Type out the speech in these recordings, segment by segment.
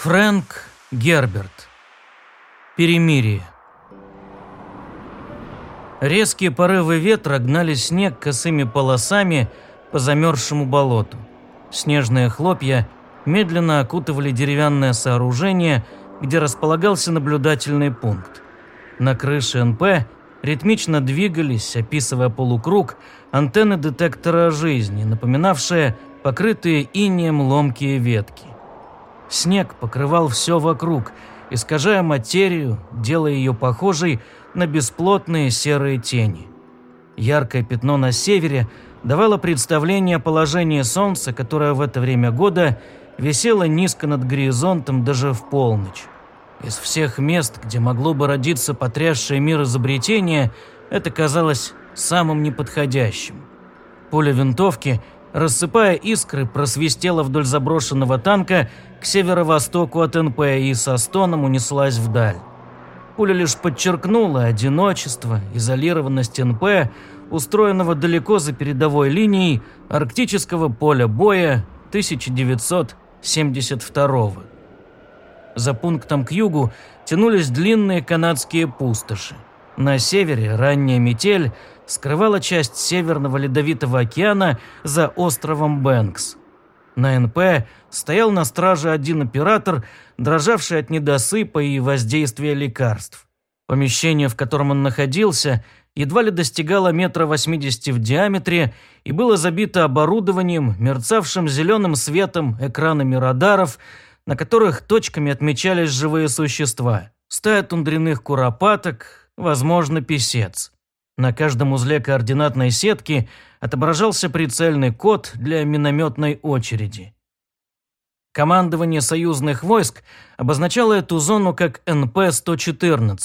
Фрэнк Герберт. Перемирие. Резкие порывы ветра гнали снег косыми полосами по замерзшему болоту. Снежные хлопья медленно окутывали деревянное сооружение, где располагался наблюдательный пункт. На крыше НП ритмично двигались, описывая полукруг, антенны детектора жизни, напоминавшие покрытые инеем ломкие ветки. Снег покрывал все вокруг, искажая материю, делая ее похожей на бесплотные серые тени. Яркое пятно на севере давало представление о положении Солнца, которое в это время года висело низко над горизонтом даже в полночь. Из всех мест, где могло бы родиться потрясшее мир изобретение, это казалось самым неподходящим. Поле винтовки, рассыпая искры, просвистело вдоль заброшенного танка к северо-востоку от НП и со стоном унеслась вдаль. Пуля лишь подчеркнула одиночество, изолированность НП, устроенного далеко за передовой линией арктического поля боя 1972 -го. За пунктом к югу тянулись длинные канадские пустоши. На севере ранняя метель скрывала часть Северного Ледовитого океана за островом Бэнкс. На НП стоял на страже один оператор, дрожавший от недосыпа и воздействия лекарств. Помещение, в котором он находился, едва ли достигало метра восьмидесяти в диаметре и было забито оборудованием, мерцавшим зеленым светом, экранами радаров, на которых точками отмечались живые существа. Стая тундряных куропаток, возможно, писец. На каждом узле координатной сетки отображался прицельный код для минометной очереди. Командование союзных войск обозначало эту зону как НП-114.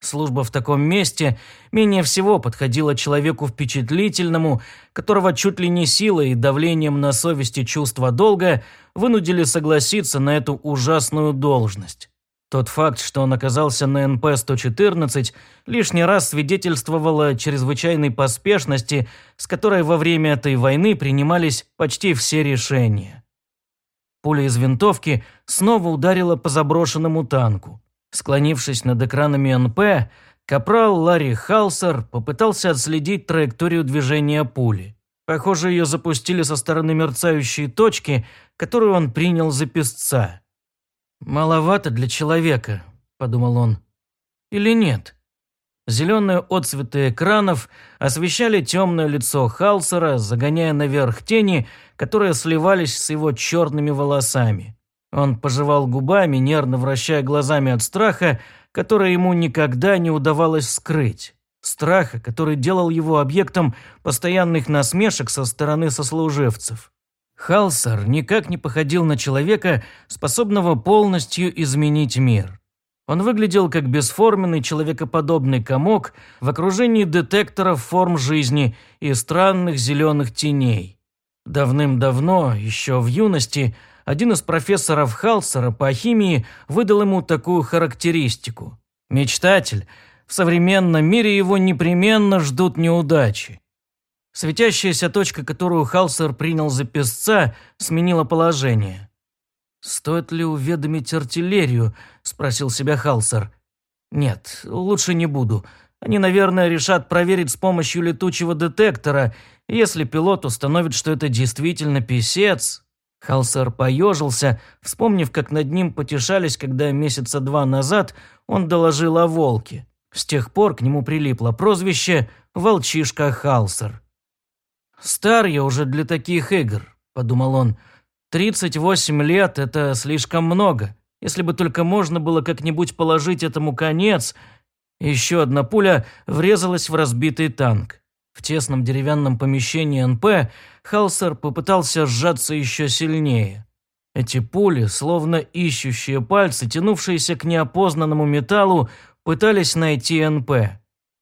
Служба в таком месте менее всего подходила человеку впечатлительному, которого чуть ли не силой и давлением на совести чувства долга вынудили согласиться на эту ужасную должность. Тот факт, что он оказался на НП-114, лишний раз свидетельствовал о чрезвычайной поспешности, с которой во время этой войны принимались почти все решения. Пуля из винтовки снова ударила по заброшенному танку. Склонившись над экранами НП, капрал Ларри Халсер попытался отследить траекторию движения пули. Похоже, ее запустили со стороны мерцающей точки, которую он принял за песца. «Маловато для человека», – подумал он. «Или нет?» Зеленые отцветы экранов освещали темное лицо Халсера, загоняя наверх тени, которые сливались с его черными волосами. Он пожевал губами, нервно вращая глазами от страха, который ему никогда не удавалось скрыть. Страха, который делал его объектом постоянных насмешек со стороны сослуживцев. Халсар никак не походил на человека, способного полностью изменить мир. Он выглядел как бесформенный человекоподобный комок в окружении детекторов форм жизни и странных зеленых теней. Давным-давно, еще в юности, один из профессоров Халсера по химии выдал ему такую характеристику. Мечтатель, в современном мире его непременно ждут неудачи. Светящаяся точка, которую Халсер принял за песца, сменила положение. «Стоит ли уведомить артиллерию?» – спросил себя Халсер. «Нет, лучше не буду. Они, наверное, решат проверить с помощью летучего детектора. Если пилот установит, что это действительно писец...» Халсер поежился, вспомнив, как над ним потешались, когда месяца два назад он доложил о волке. С тех пор к нему прилипло прозвище «Волчишка Халсер». «Стар я уже для таких игр», – подумал он. «Тридцать восемь лет – это слишком много. Если бы только можно было как-нибудь положить этому конец...» Еще одна пуля врезалась в разбитый танк. В тесном деревянном помещении НП Халсер попытался сжаться еще сильнее. Эти пули, словно ищущие пальцы, тянувшиеся к неопознанному металлу, пытались найти НП.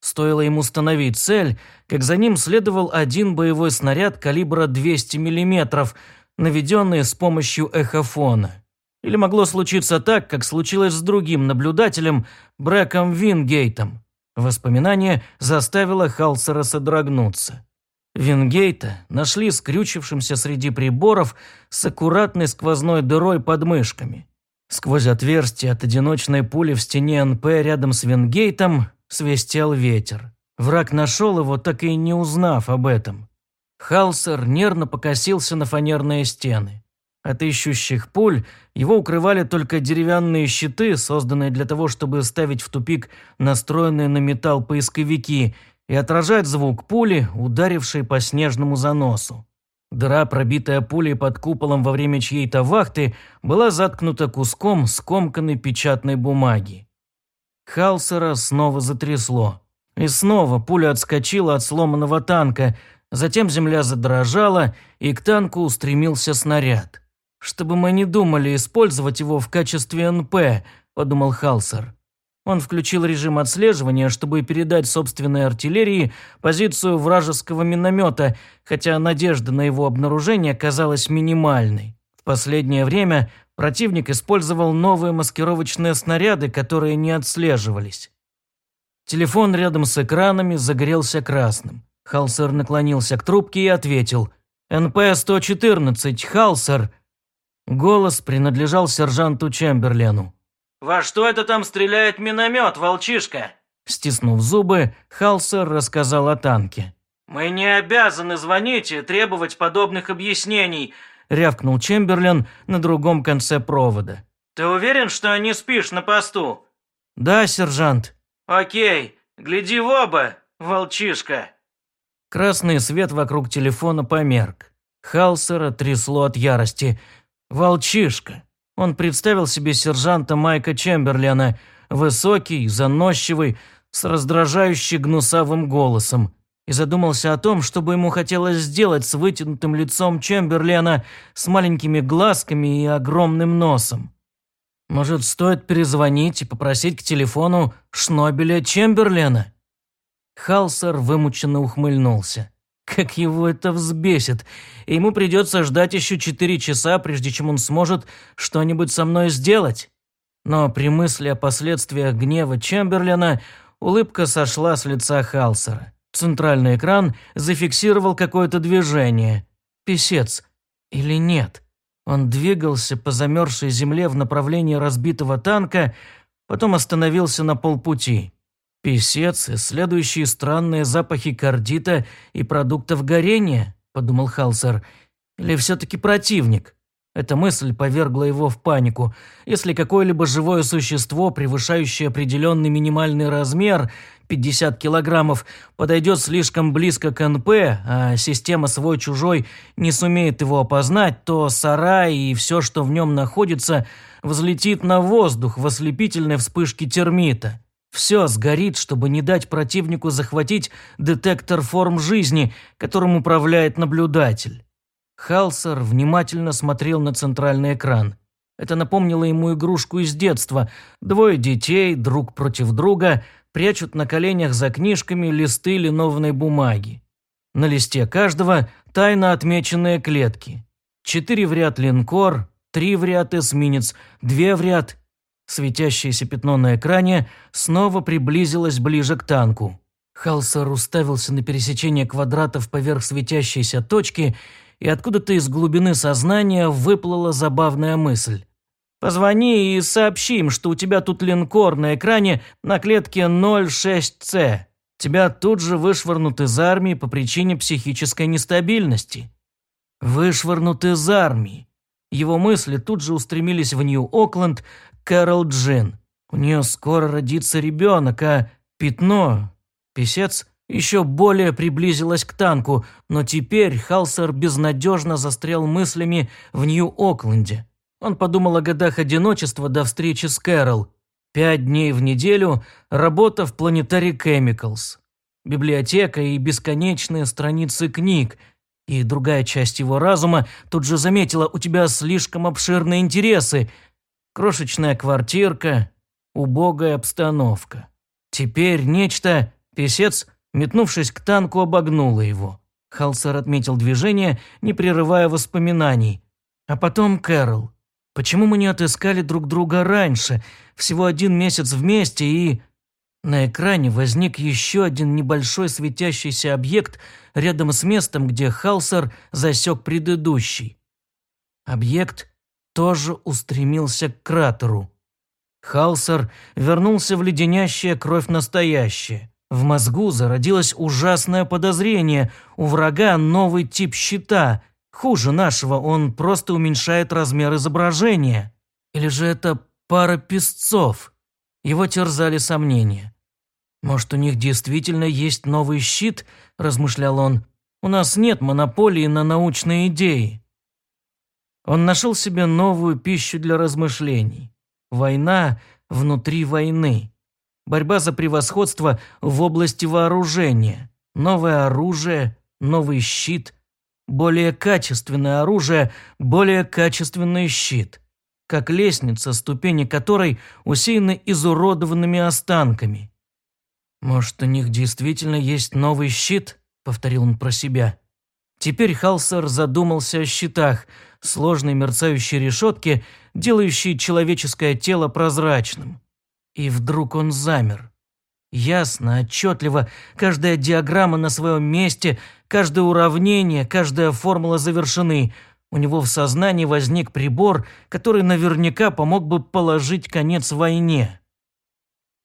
Стоило ему установить цель, как за ним следовал один боевой снаряд калибра 200 мм, наведенный с помощью эхофона. Или могло случиться так, как случилось с другим наблюдателем Брэком Вингейтом. Воспоминание заставило Халсера содрогнуться. Вингейта нашли скрючившимся среди приборов с аккуратной сквозной дырой под мышками. Сквозь отверстие от одиночной пули в стене НП рядом с Венгейтом свистел ветер. Враг нашел его, так и не узнав об этом. Халсер нервно покосился на фанерные стены. От ищущих пуль его укрывали только деревянные щиты, созданные для того, чтобы ставить в тупик настроенные на металл поисковики и отражать звук пули, ударившей по снежному заносу. Дыра, пробитая пулей под куполом во время чьей-то вахты, была заткнута куском скомканной печатной бумаги. Халсера снова затрясло. И снова пуля отскочила от сломанного танка, затем земля задрожала, и к танку устремился снаряд. «Чтобы мы не думали использовать его в качестве НП», – подумал Халсер. Он включил режим отслеживания, чтобы передать собственной артиллерии позицию вражеского миномета, хотя надежда на его обнаружение казалась минимальной. В последнее время противник использовал новые маскировочные снаряды, которые не отслеживались. Телефон рядом с экранами загорелся красным. Халсер наклонился к трубке и ответил. «НП-114, Халсер!» Голос принадлежал сержанту Чемберлену. «Во что это там стреляет миномет, волчишка?» Стиснув зубы, Халсер рассказал о танке. «Мы не обязаны звонить и требовать подобных объяснений», рявкнул Чемберлен на другом конце провода. «Ты уверен, что не спишь на посту?» «Да, сержант». «Окей, гляди в оба, волчишка». Красный свет вокруг телефона померк. Халсера трясло от ярости – Волчишка. Он представил себе сержанта Майка Чемберлена, высокий, заносчивый, с раздражающе гнусавым голосом, и задумался о том, что бы ему хотелось сделать с вытянутым лицом Чемберлена, с маленькими глазками и огромным носом. Может, стоит перезвонить и попросить к телефону Шнобеля Чемберлена? Халсер вымученно ухмыльнулся. Как его это взбесит. И ему придется ждать еще четыре часа, прежде чем он сможет что-нибудь со мной сделать. Но при мысли о последствиях гнева Чемберлена улыбка сошла с лица Халсера. Центральный экран зафиксировал какое-то движение. Песец. Или нет? Он двигался по замерзшей земле в направлении разбитого танка, потом остановился на полпути. «Песец, исследующий странные запахи кардита и продуктов горения», – подумал Халсер. «Или все-таки противник?» Эта мысль повергла его в панику. Если какое-либо живое существо, превышающее определенный минимальный размер, 50 килограммов, подойдет слишком близко к НП, а система свой-чужой не сумеет его опознать, то сарай и все, что в нем находится, взлетит на воздух в ослепительной вспышке термита. Все сгорит, чтобы не дать противнику захватить детектор форм жизни, которым управляет наблюдатель. Халсер внимательно смотрел на центральный экран. Это напомнило ему игрушку из детства. Двое детей, друг против друга, прячут на коленях за книжками листы линованной бумаги. На листе каждого тайно отмеченные клетки. Четыре в ряд линкор, три в ряд эсминец, две в ряд Светящееся пятно на экране снова приблизилось ближе к танку. Халсер уставился на пересечение квадратов поверх светящейся точки, и откуда-то из глубины сознания выплыла забавная мысль. «Позвони и сообщи им, что у тебя тут линкор на экране на клетке 06C. Тебя тут же вышвырнут из армии по причине психической нестабильности». «Вышвырнут из армии». Его мысли тут же устремились в Нью-Окленд, Кэрол Джин. У нее скоро родится ребенок, а пятно, писец, еще более приблизилось к танку, но теперь Халсер безнадежно застрял мыслями в Нью-Окленде. Он подумал о годах одиночества до встречи с Кэрол. Пять дней в неделю, работа в Planetary Chemicals. Библиотека и бесконечные страницы книг. И другая часть его разума тут же заметила, у тебя слишком обширные интересы – Крошечная квартирка, убогая обстановка. Теперь нечто, писец, метнувшись к танку, обогнуло его. Халсер отметил движение, не прерывая воспоминаний. А потом Кэрол. Почему мы не отыскали друг друга раньше? Всего один месяц вместе и... На экране возник еще один небольшой светящийся объект рядом с местом, где Халсер засек предыдущий. Объект тоже устремился к кратеру. Халсер вернулся в леденящее кровь настоящее. В мозгу зародилось ужасное подозрение. У врага новый тип щита. Хуже нашего, он просто уменьшает размер изображения. Или же это пара песцов? Его терзали сомнения. «Может, у них действительно есть новый щит?» – размышлял он. «У нас нет монополии на научные идеи». Он нашел себе новую пищу для размышлений. Война внутри войны. Борьба за превосходство в области вооружения. Новое оружие, новый щит. Более качественное оружие, более качественный щит. Как лестница, ступени которой усеяны изуродованными останками. «Может, у них действительно есть новый щит?» – повторил он про себя. Теперь Халсер задумался о щитах, сложной мерцающей решетке, делающей человеческое тело прозрачным. И вдруг он замер. Ясно, отчетливо, каждая диаграмма на своем месте, каждое уравнение, каждая формула завершены. У него в сознании возник прибор, который наверняка помог бы положить конец войне.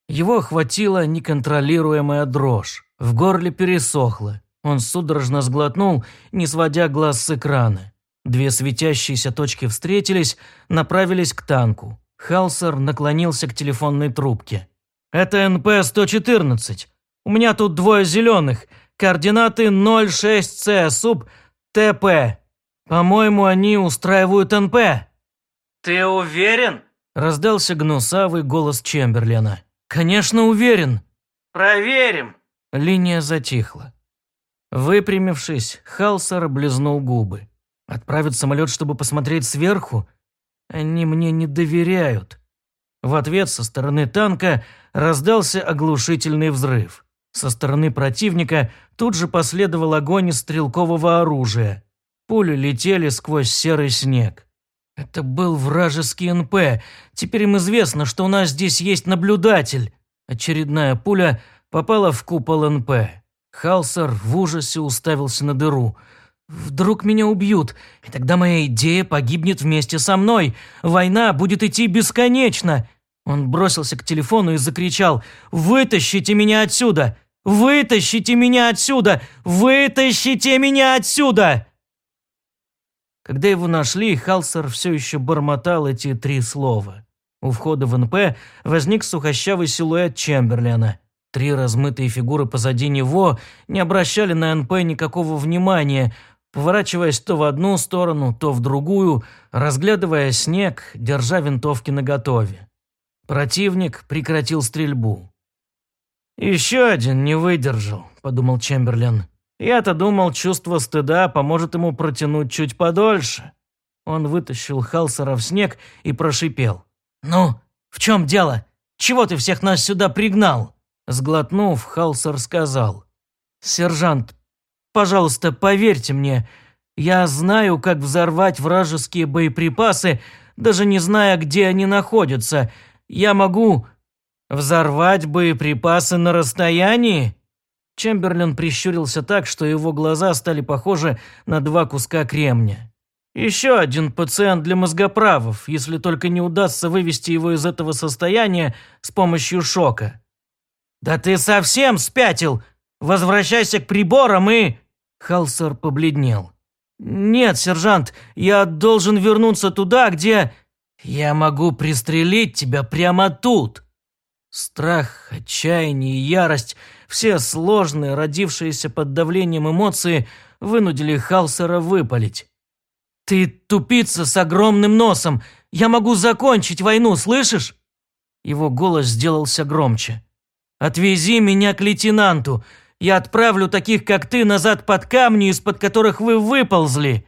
Его охватила неконтролируемая дрожь. В горле пересохло. Он судорожно сглотнул, не сводя глаз с экрана. Две светящиеся точки встретились, направились к танку. Халсер наклонился к телефонной трубке. «Это НП-114. У меня тут двое зеленых. Координаты 06С, суб ТП. По-моему, они устраивают НП». «Ты уверен?» – раздался гнусавый голос Чемберлена. «Конечно, уверен». «Проверим». Линия затихла. Выпрямившись, Халсер облизнул губы. «Отправить самолет, чтобы посмотреть сверху? Они мне не доверяют». В ответ со стороны танка раздался оглушительный взрыв. Со стороны противника тут же последовал огонь из стрелкового оружия. Пули летели сквозь серый снег. Это был вражеский НП. Теперь им известно, что у нас здесь есть наблюдатель. Очередная пуля попала в купол НП. Халсер в ужасе уставился на дыру. «Вдруг меня убьют, и тогда моя идея погибнет вместе со мной. Война будет идти бесконечно!» Он бросился к телефону и закричал «Вытащите меня отсюда! Вытащите меня отсюда! Вытащите меня отсюда!» Когда его нашли, Халсер все еще бормотал эти три слова. У входа в НП возник сухощавый силуэт Чемберлена. Три размытые фигуры позади него не обращали на НП никакого внимания, поворачиваясь то в одну сторону, то в другую, разглядывая снег, держа винтовки наготове. Противник прекратил стрельбу. «Еще один не выдержал», – подумал Чемберлен. «Я-то думал, чувство стыда поможет ему протянуть чуть подольше». Он вытащил Халсера в снег и прошипел. «Ну, в чем дело? Чего ты всех нас сюда пригнал?» Сглотнув, Халсер сказал. «Сержант, пожалуйста, поверьте мне, я знаю, как взорвать вражеские боеприпасы, даже не зная, где они находятся. Я могу взорвать боеприпасы на расстоянии?» Чемберлен прищурился так, что его глаза стали похожи на два куска кремня. «Еще один пациент для мозгоправов, если только не удастся вывести его из этого состояния с помощью шока». «Да ты совсем спятил! Возвращайся к приборам и...» Халсер побледнел. «Нет, сержант, я должен вернуться туда, где...» «Я могу пристрелить тебя прямо тут!» Страх, отчаяние и ярость, все сложные, родившиеся под давлением эмоции, вынудили Халсера выпалить. «Ты тупица с огромным носом! Я могу закончить войну, слышишь?» Его голос сделался громче. Отвези меня к лейтенанту. Я отправлю таких, как ты, назад под камни, из-под которых вы выползли».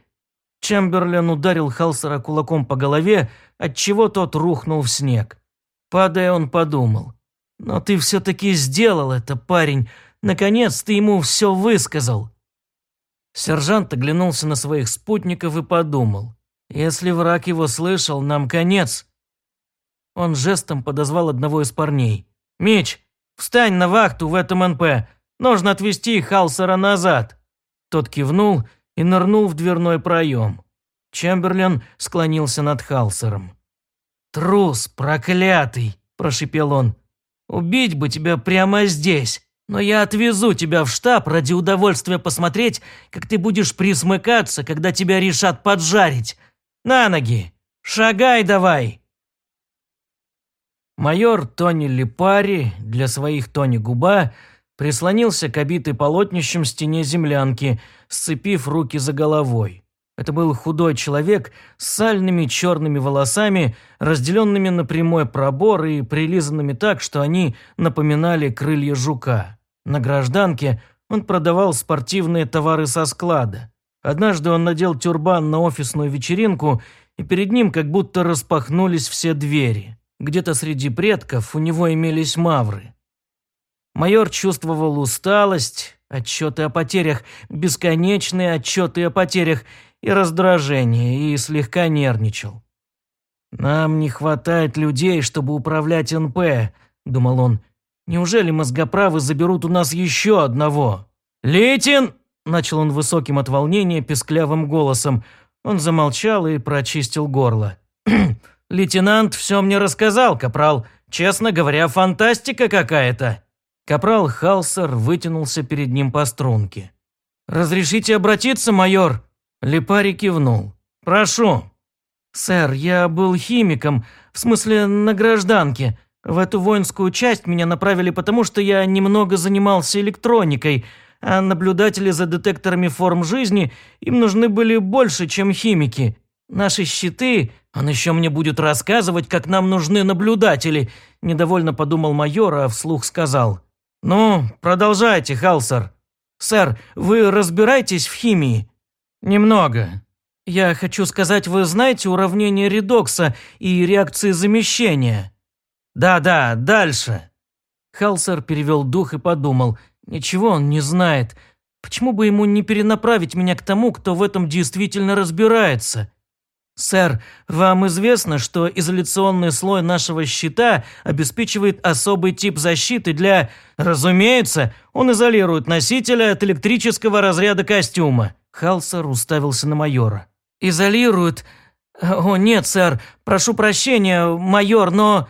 Чемберлен ударил Халсера кулаком по голове, отчего тот рухнул в снег. Падая, он подумал. «Но ты все-таки сделал это, парень. Наконец ты ему все высказал». Сержант оглянулся на своих спутников и подумал. «Если враг его слышал, нам конец». Он жестом подозвал одного из парней. «Меч, Встань на вахту в этом НП. Нужно отвезти Халсера назад». Тот кивнул и нырнул в дверной проем. Чемберлен склонился над Халсером. «Трус, проклятый!» – прошипел он. «Убить бы тебя прямо здесь, но я отвезу тебя в штаб ради удовольствия посмотреть, как ты будешь присмыкаться, когда тебя решат поджарить. На ноги! Шагай давай!» Майор Тони Липари для своих Тони Губа прислонился к обитой полотнищем стене землянки, сцепив руки за головой. Это был худой человек с сальными черными волосами, разделенными на прямой пробор и прилизанными так, что они напоминали крылья жука. На гражданке он продавал спортивные товары со склада. Однажды он надел тюрбан на офисную вечеринку, и перед ним как будто распахнулись все двери. Где-то среди предков у него имелись мавры. Майор чувствовал усталость, отчеты о потерях, бесконечные отчеты о потерях и раздражение, и слегка нервничал. «Нам не хватает людей, чтобы управлять НП», – думал он. «Неужели мозгоправы заберут у нас еще одного?» «Летин!» – начал он высоким от волнения песклявым голосом. Он замолчал и прочистил горло. «Лейтенант все мне рассказал, капрал. Честно говоря, фантастика какая-то». Капрал Халсер вытянулся перед ним по струнке. «Разрешите обратиться, майор?» Липари кивнул. «Прошу». «Сэр, я был химиком, в смысле на гражданке. В эту воинскую часть меня направили потому, что я немного занимался электроникой, а наблюдатели за детекторами форм жизни им нужны были больше, чем химики. Наши щиты... Он еще мне будет рассказывать, как нам нужны наблюдатели», – недовольно подумал майор, а вслух сказал. «Ну, продолжайте, Халсер. Сэр, вы разбираетесь в химии?» «Немного. Я хочу сказать, вы знаете уравнение редокса и реакции замещения?» «Да-да, дальше». Халсер перевел дух и подумал. «Ничего он не знает. Почему бы ему не перенаправить меня к тому, кто в этом действительно разбирается?» «Сэр, вам известно, что изоляционный слой нашего щита обеспечивает особый тип защиты для...» «Разумеется, он изолирует носителя от электрического разряда костюма», Халсер уставился на майора. «Изолируют? О, нет, сэр, прошу прощения, майор, но...»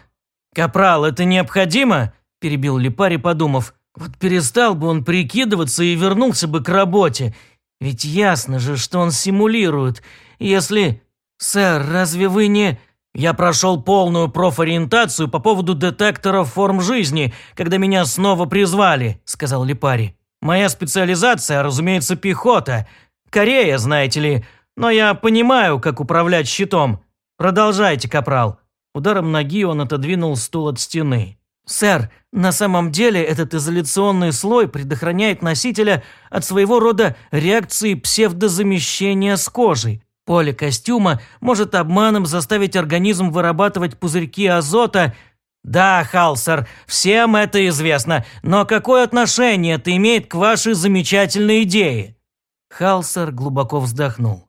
«Капрал, это необходимо?» – перебил Липари, подумав. «Вот перестал бы он прикидываться и вернулся бы к работе. Ведь ясно же, что он симулирует. Если... Сэр, разве вы не...» «Я прошел полную профориентацию по поводу детекторов форм жизни, когда меня снова призвали», – сказал Липари. «Моя специализация, разумеется, пехота, Корея, знаете ли. Но я понимаю, как управлять щитом. Продолжайте, капрал». Ударом ноги он отодвинул стул от стены. «Сэр, на самом деле этот изоляционный слой предохраняет носителя от своего рода реакции псевдозамещения с кожей. Поле костюма может обманом заставить организм вырабатывать пузырьки азота. Да, Халсер, всем это известно, но какое отношение это имеет к вашей замечательной идее? Халсер глубоко вздохнул.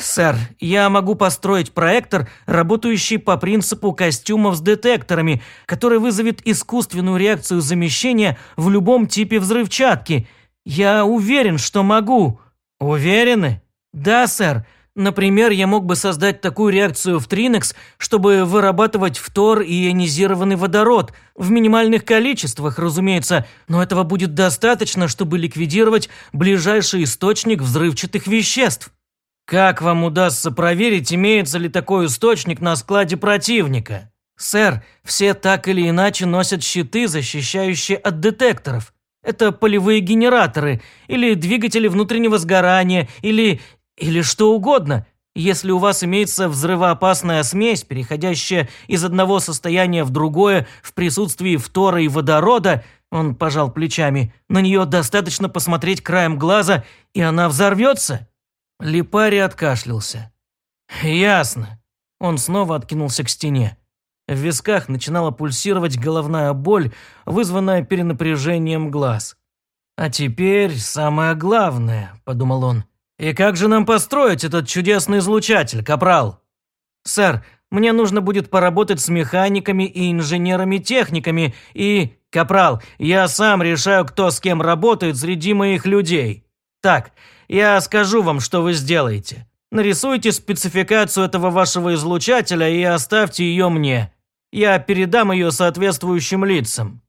«Сэр, я могу построить проектор, работающий по принципу костюмов с детекторами, который вызовет искусственную реакцию замещения в любом типе взрывчатки. Я уверен, что могу». «Уверены?» «Да, сэр. Например, я мог бы создать такую реакцию в Тринекс, чтобы вырабатывать фтор и ионизированный водород, в минимальных количествах, разумеется, но этого будет достаточно, чтобы ликвидировать ближайший источник взрывчатых веществ. Как вам удастся проверить, имеется ли такой источник на складе противника? Сэр, все так или иначе носят щиты, защищающие от детекторов. Это полевые генераторы, или двигатели внутреннего сгорания, или или что угодно. Если у вас имеется взрывоопасная смесь, переходящая из одного состояния в другое в присутствии фтора и водорода, он пожал плечами, на нее достаточно посмотреть краем глаза, и она взорвется. Липари откашлялся. «Ясно». Он снова откинулся к стене. В висках начинала пульсировать головная боль, вызванная перенапряжением глаз. «А теперь самое главное», – подумал он. «И как же нам построить этот чудесный излучатель, капрал?» «Сэр, мне нужно будет поработать с механиками и инженерами-техниками и...» «Капрал, я сам решаю, кто с кем работает среди моих людей. Так, я скажу вам, что вы сделаете. Нарисуйте спецификацию этого вашего излучателя и оставьте ее мне. Я передам ее соответствующим лицам».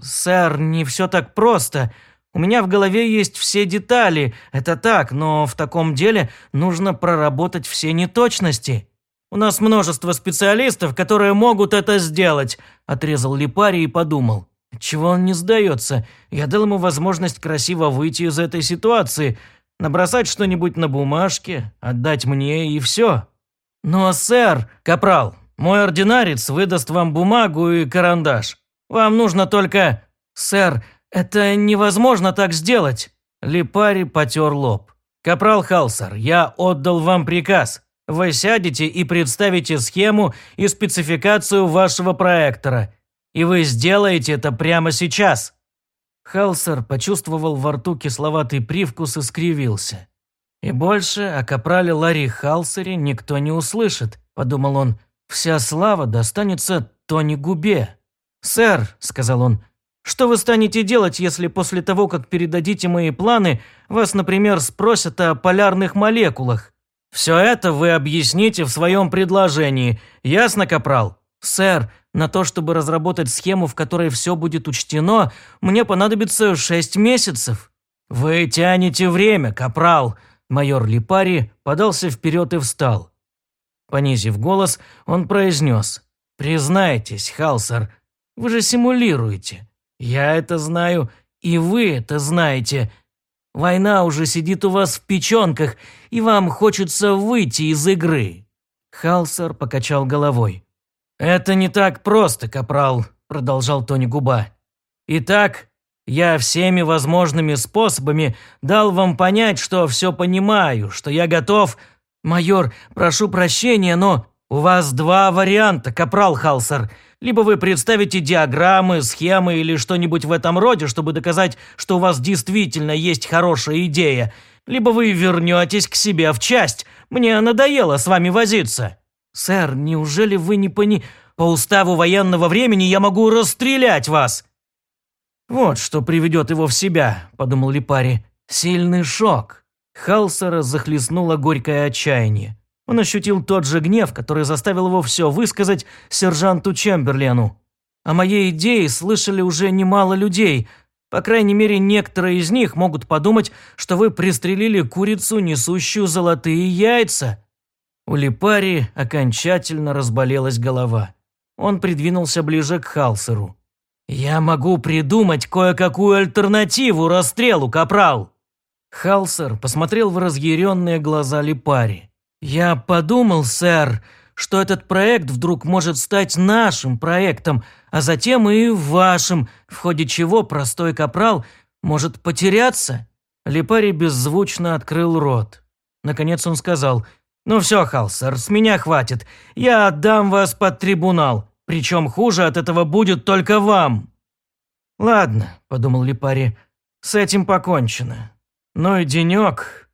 «Сэр, не все так просто. У меня в голове есть все детали, это так, но в таком деле нужно проработать все неточности». «У нас множество специалистов, которые могут это сделать», – отрезал Липари и подумал. «Чего он не сдается? Я дал ему возможность красиво выйти из этой ситуации, набросать что-нибудь на бумажке, отдать мне и все». «Но, сэр, капрал, мой ординарец выдаст вам бумагу и карандаш. Вам нужно только...» «Сэр, это невозможно так сделать!» Липари потер лоб. «Капрал Халсар, я отдал вам приказ. Вы сядете и представите схему и спецификацию вашего проектора. И вы сделаете это прямо сейчас». Халсер почувствовал во рту кисловатый привкус и скривился. «И больше о капрале Ларри Халсере никто не услышит», – подумал он. «Вся слава достанется Тони Губе». «Сэр», – сказал он, – «что вы станете делать, если после того, как передадите мои планы, вас, например, спросят о полярных молекулах?» «Все это вы объясните в своем предложении. Ясно, Капрал?» «Сэр, на то, чтобы разработать схему, в которой все будет учтено, мне понадобится шесть месяцев». «Вы тянете время, Капрал!» Майор Липари подался вперед и встал. Понизив голос, он произнес. «Признайтесь, Халсар, вы же симулируете. Я это знаю, и вы это знаете. Война уже сидит у вас в печенках, и вам хочется выйти из игры». Халсар покачал головой. «Это не так просто, Капрал», – продолжал Тони Губа. «Итак, я всеми возможными способами дал вам понять, что все понимаю, что я готов...» «Майор, прошу прощения, но у вас два варианта, Капрал Халсар. Либо вы представите диаграммы, схемы или что-нибудь в этом роде, чтобы доказать, что у вас действительно есть хорошая идея, либо вы вернетесь к себе в часть. Мне надоело с вами возиться». «Сэр, неужели вы не пони... По уставу военного времени я могу расстрелять вас!» «Вот что приведет его в себя», – подумал Липари. «Сильный шок». Халсера захлестнуло горькое отчаяние. Он ощутил тот же гнев, который заставил его все высказать сержанту Чемберлену. О моей идее слышали уже немало людей. По крайней мере, некоторые из них могут подумать, что вы пристрелили курицу, несущую золотые яйца. У Липари окончательно разболелась голова. Он придвинулся ближе к Халсеру. «Я могу придумать кое-какую альтернативу расстрелу, капрал!» Халсер посмотрел в разъяренные глаза Липари. «Я подумал, сэр, что этот проект вдруг может стать нашим проектом, а затем и вашим, в ходе чего простой капрал может потеряться». Липари беззвучно открыл рот. Наконец он сказал – «Ну все, Халсер, с меня хватит. Я отдам вас под трибунал. Причем хуже от этого будет только вам». «Ладно», – подумал Липари, – «с этим покончено. Ну и денек».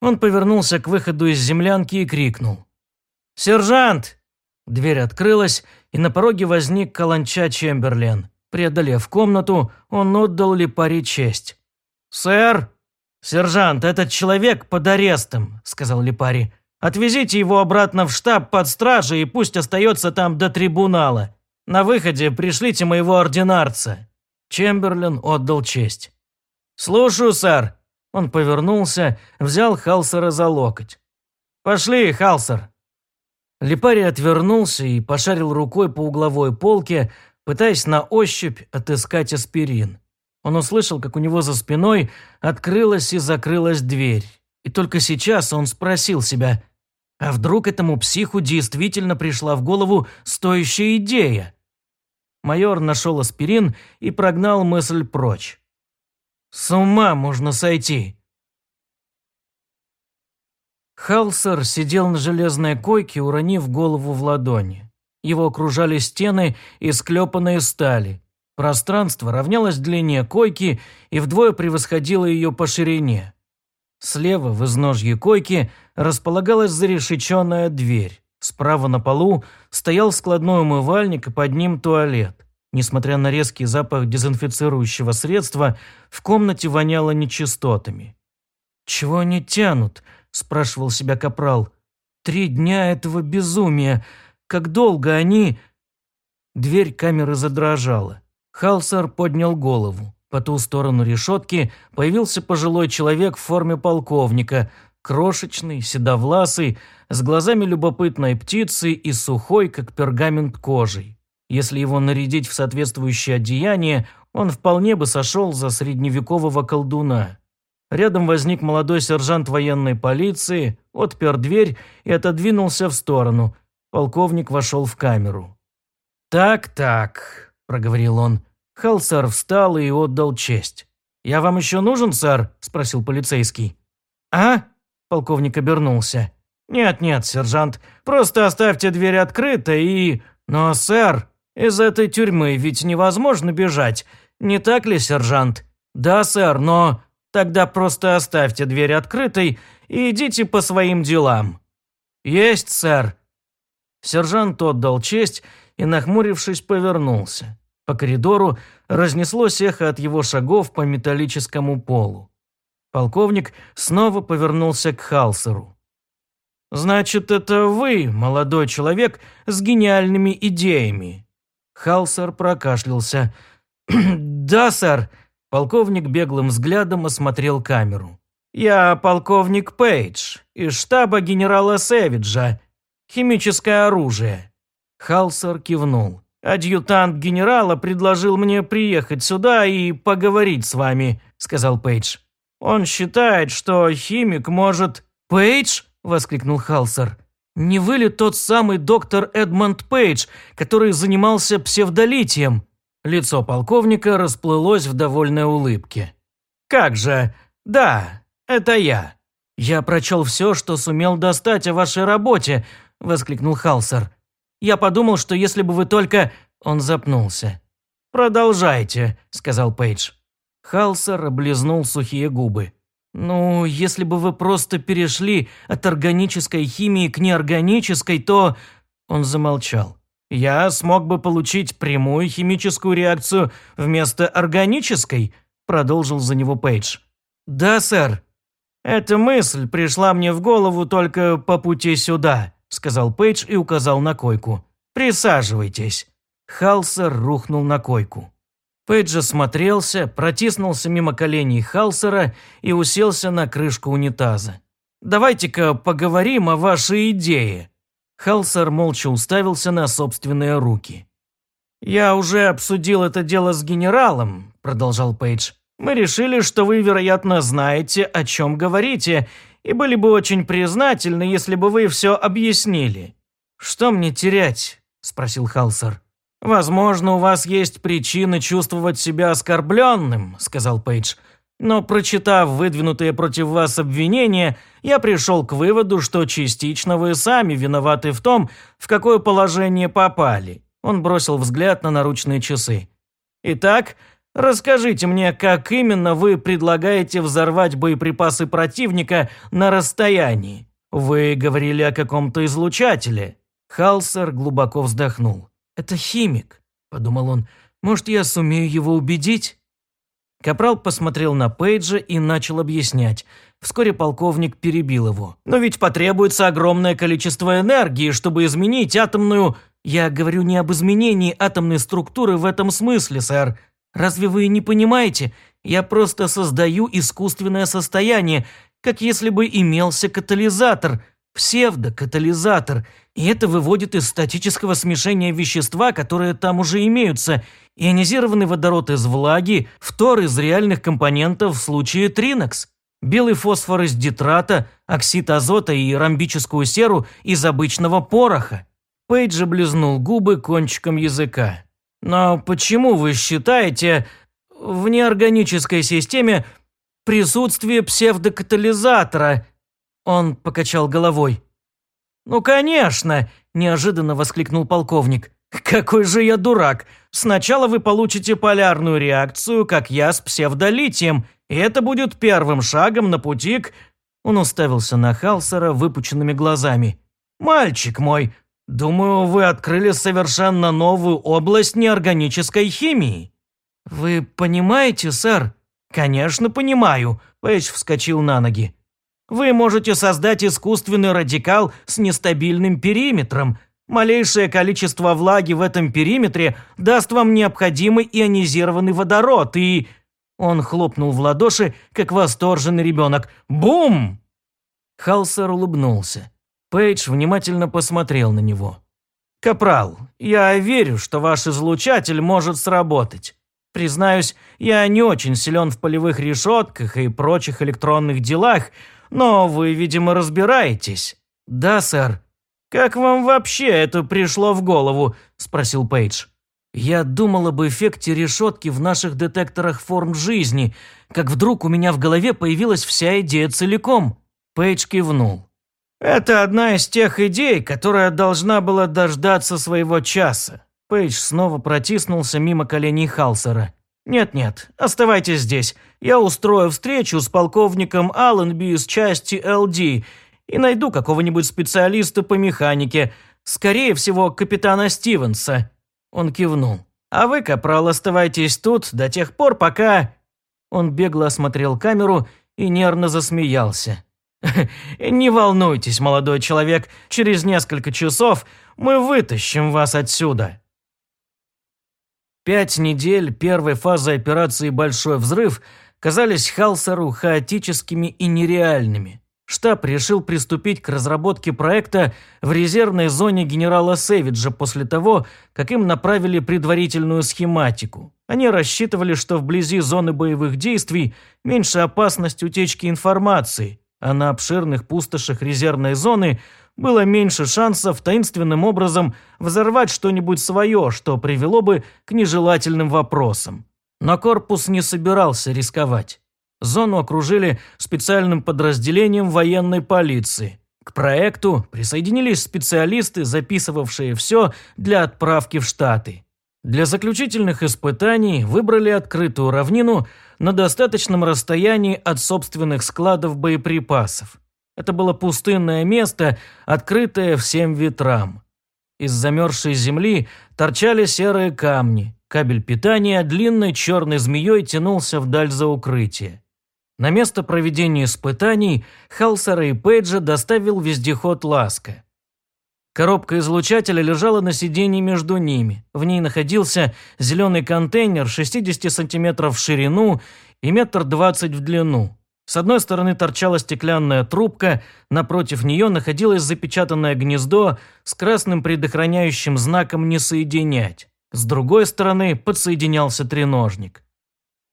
Он повернулся к выходу из землянки и крикнул. «Сержант!» Дверь открылась, и на пороге возник каланча Чемберлен. Преодолев комнату, он отдал Липари честь. «Сэр!» «Сержант, этот человек под арестом», – сказал Липари. Отвезите его обратно в штаб под стражей и пусть остается там до трибунала. На выходе пришлите моего ординарца». Чемберлен отдал честь. «Слушаю, сэр». Он повернулся, взял Халсера за локоть. «Пошли, Халсер». Липари отвернулся и пошарил рукой по угловой полке, пытаясь на ощупь отыскать аспирин. Он услышал, как у него за спиной открылась и закрылась дверь. И только сейчас он спросил себя, а вдруг этому психу действительно пришла в голову стоящая идея? Майор нашел аспирин и прогнал мысль прочь. С ума можно сойти. Халсер сидел на железной койке, уронив голову в ладони. Его окружали стены из клепанной стали. Пространство равнялось длине койки и вдвое превосходило ее по ширине. Слева, в изножье койки, располагалась зарешеченная дверь. Справа на полу стоял складной умывальник и под ним туалет. Несмотря на резкий запах дезинфицирующего средства, в комнате воняло нечистотами. «Чего они тянут?» – спрашивал себя Капрал. «Три дня этого безумия. Как долго они...» Дверь камеры задрожала. Халсер поднял голову. По ту сторону решетки появился пожилой человек в форме полковника, крошечный, седовласый, с глазами любопытной птицы и сухой, как пергамент кожей. Если его нарядить в соответствующее одеяние, он вполне бы сошел за средневекового колдуна. Рядом возник молодой сержант военной полиции, отпер дверь и отодвинулся в сторону. Полковник вошел в камеру. «Так-так», – проговорил он. Халсар встал и отдал честь. «Я вам еще нужен, сэр?» – спросил полицейский. «А?» – полковник обернулся. «Нет-нет, сержант, просто оставьте дверь открытой и...» «Но, сэр, из этой тюрьмы ведь невозможно бежать, не так ли, сержант?» «Да, сэр, но...» «Тогда просто оставьте дверь открытой и идите по своим делам». «Есть, сэр». Сержант отдал честь и, нахмурившись, повернулся. По коридору разнеслось эхо от его шагов по металлическому полу. Полковник снова повернулся к Халсеру. «Значит, это вы, молодой человек, с гениальными идеями?» Халсер прокашлялся. «Да, сэр». Полковник беглым взглядом осмотрел камеру. «Я полковник Пейдж из штаба генерала Сэвиджа. Химическое оружие». Халсер кивнул. «Адъютант генерала предложил мне приехать сюда и поговорить с вами», – сказал Пейдж. «Он считает, что химик может...» «Пейдж?» – воскликнул Халсер. «Не вы ли тот самый доктор Эдмонд Пейдж, который занимался псевдолитием?» Лицо полковника расплылось в довольной улыбке. «Как же? Да, это я. Я прочел все, что сумел достать о вашей работе», – воскликнул Халсер. Я подумал, что если бы вы только...» Он запнулся. «Продолжайте», – сказал Пейдж. Халсер облизнул сухие губы. «Ну, если бы вы просто перешли от органической химии к неорганической, то...» Он замолчал. «Я смог бы получить прямую химическую реакцию вместо органической», продолжил за него Пейдж. «Да, сэр. Эта мысль пришла мне в голову только по пути сюда сказал Пейдж и указал на койку. «Присаживайтесь». Халсер рухнул на койку. Пейдж осмотрелся, протиснулся мимо коленей Халсера и уселся на крышку унитаза. «Давайте-ка поговорим о вашей идее». Халсер молча уставился на собственные руки. «Я уже обсудил это дело с генералом», – продолжал Пейдж. «Мы решили, что вы, вероятно, знаете, о чем говорите, и были бы очень признательны, если бы вы все объяснили». «Что мне терять?» – спросил Халсер. «Возможно, у вас есть причины чувствовать себя оскорбленным», – сказал Пейдж. «Но прочитав выдвинутые против вас обвинения, я пришел к выводу, что частично вы сами виноваты в том, в какое положение попали». Он бросил взгляд на наручные часы. «Итак, Расскажите мне, как именно вы предлагаете взорвать боеприпасы противника на расстоянии? Вы говорили о каком-то излучателе». Халсер глубоко вздохнул. «Это химик», – подумал он. «Может, я сумею его убедить?» Капрал посмотрел на Пейджа и начал объяснять. Вскоре полковник перебил его. «Но ведь потребуется огромное количество энергии, чтобы изменить атомную...» «Я говорю не об изменении атомной структуры в этом смысле, сэр», Разве вы не понимаете? Я просто создаю искусственное состояние, как если бы имелся катализатор, псевдокатализатор, и это выводит из статического смешения вещества, которые там уже имеются, ионизированный водород из влаги, фтор из реальных компонентов в случае тринокс, белый фосфор из дитрата, оксид азота и ромбическую серу из обычного пороха. Пейдж облизнул губы кончиком языка. Но почему вы считаете в неорганической системе присутствие псевдокатализатора? Он покачал головой. Ну, конечно, неожиданно воскликнул полковник. Какой же я дурак. Сначала вы получите полярную реакцию, как я с псевдолитием, и это будет первым шагом на пути к... Он уставился на Халсера выпученными глазами. «Мальчик мой, Думаю, вы открыли совершенно новую область неорганической химии. Вы понимаете, сэр? Конечно, понимаю. Пейдж вскочил на ноги. Вы можете создать искусственный радикал с нестабильным периметром. Малейшее количество влаги в этом периметре даст вам необходимый ионизированный водород и...» Он хлопнул в ладоши, как восторженный ребенок. «Бум!» Халсер улыбнулся. Пейдж внимательно посмотрел на него. «Капрал, я верю, что ваш излучатель может сработать. Признаюсь, я не очень силен в полевых решетках и прочих электронных делах, но вы, видимо, разбираетесь». «Да, сэр». «Как вам вообще это пришло в голову?» – спросил Пейдж. «Я думал об эффекте решетки в наших детекторах форм жизни, как вдруг у меня в голове появилась вся идея целиком». Пейдж кивнул. «Это одна из тех идей, которая должна была дождаться своего часа». Пейдж снова протиснулся мимо коленей Халсера. «Нет-нет, оставайтесь здесь. Я устрою встречу с полковником Алленби из части ЛД и найду какого-нибудь специалиста по механике, скорее всего, капитана Стивенса». Он кивнул. «А вы, капрал, оставайтесь тут до тех пор, пока...» Он бегло осмотрел камеру и нервно засмеялся. «Не волнуйтесь, молодой человек, через несколько часов мы вытащим вас отсюда». Пять недель первой фазы операции «Большой взрыв» казались Халсеру хаотическими и нереальными. Штаб решил приступить к разработке проекта в резервной зоне генерала Сэвиджа после того, как им направили предварительную схематику. Они рассчитывали, что вблизи зоны боевых действий меньше опасность утечки информации, а на обширных пустошах резервной зоны – было меньше шансов таинственным образом взорвать что-нибудь свое, что привело бы к нежелательным вопросам. Но корпус не собирался рисковать. Зону окружили специальным подразделением военной полиции. К проекту присоединились специалисты, записывавшие все для отправки в Штаты. Для заключительных испытаний выбрали открытую равнину на достаточном расстоянии от собственных складов боеприпасов. Это было пустынное место, открытое всем ветрам. Из замерзшей земли торчали серые камни. Кабель питания длинной черной змеей тянулся вдаль за укрытие. На место проведения испытаний Халсера и Пейджа доставил вездеход «Ласка». Коробка излучателя лежала на сиденье между ними. В ней находился зеленый контейнер 60 сантиметров в ширину и метр двадцать в длину. С одной стороны торчала стеклянная трубка, напротив нее находилось запечатанное гнездо с красным предохраняющим знаком «Не соединять». С другой стороны подсоединялся треножник.